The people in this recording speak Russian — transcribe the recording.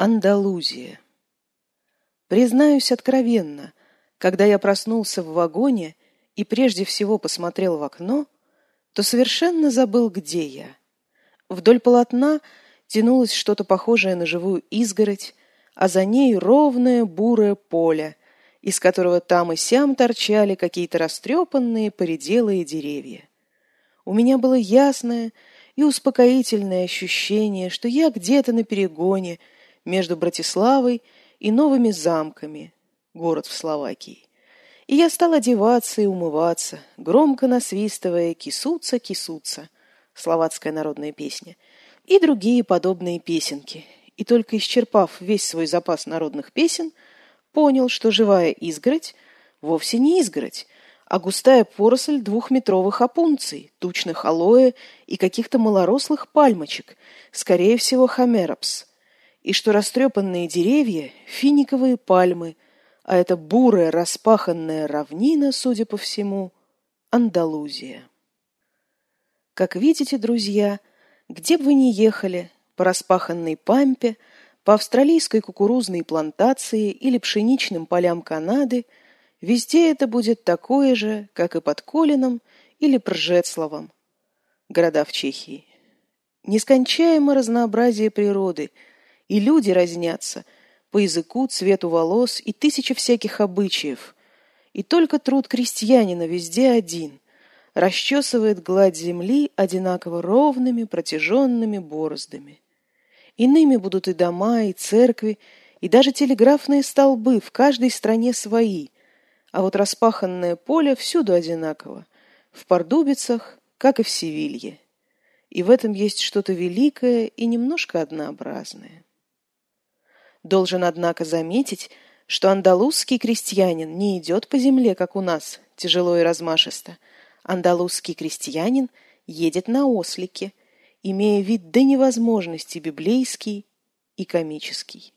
Андалузия. Признаюсь откровенно, когда я проснулся в вагоне и прежде всего посмотрел в окно, то совершенно забыл, где я. Вдоль полотна тянулось что-то похожее на живую изгородь, а за ней ровное бурое поле, из которого там и сям торчали какие-то растрепанные поределые деревья. У меня было ясное и успокоительное ощущение, что я где-то на перегоне – между Братиславой и новыми замками, город в Словакии. И я стал одеваться и умываться, громко насвистывая «Кисуца, кисуца» — словацкая народная песня, и другие подобные песенки. И только исчерпав весь свой запас народных песен, понял, что живая изгородь вовсе не изгородь, а густая поросль двухметровых опунций, тучных алоэ и каких-то малорослых пальмочек, скорее всего, хамеропс — и что растрепанные деревья — финиковые пальмы, а это бурая распаханная равнина, судя по всему, Андалузия. Как видите, друзья, где бы вы ни ехали, по распаханной пампе, по австралийской кукурузной плантации или пшеничным полям Канады, везде это будет такое же, как и под Колином или Пржецлавом, города в Чехии. Нескончаемо разнообразие природы — и люди разнятся по языку, цвету волос и тысяче всяких обычаев. И только труд крестьянина везде один — расчесывает гладь земли одинаково ровными протяженными бороздами. Иными будут и дома, и церкви, и даже телеграфные столбы в каждой стране свои, а вот распаханное поле всюду одинаково, в Пардубицах, как и в Севилье. И в этом есть что-то великое и немножко однообразное. Должен, однако, заметить, что андалузский крестьянин не идет по земле, как у нас, тяжело и размашисто. Андалузский крестьянин едет на ослике, имея вид до невозможности библейский и комический.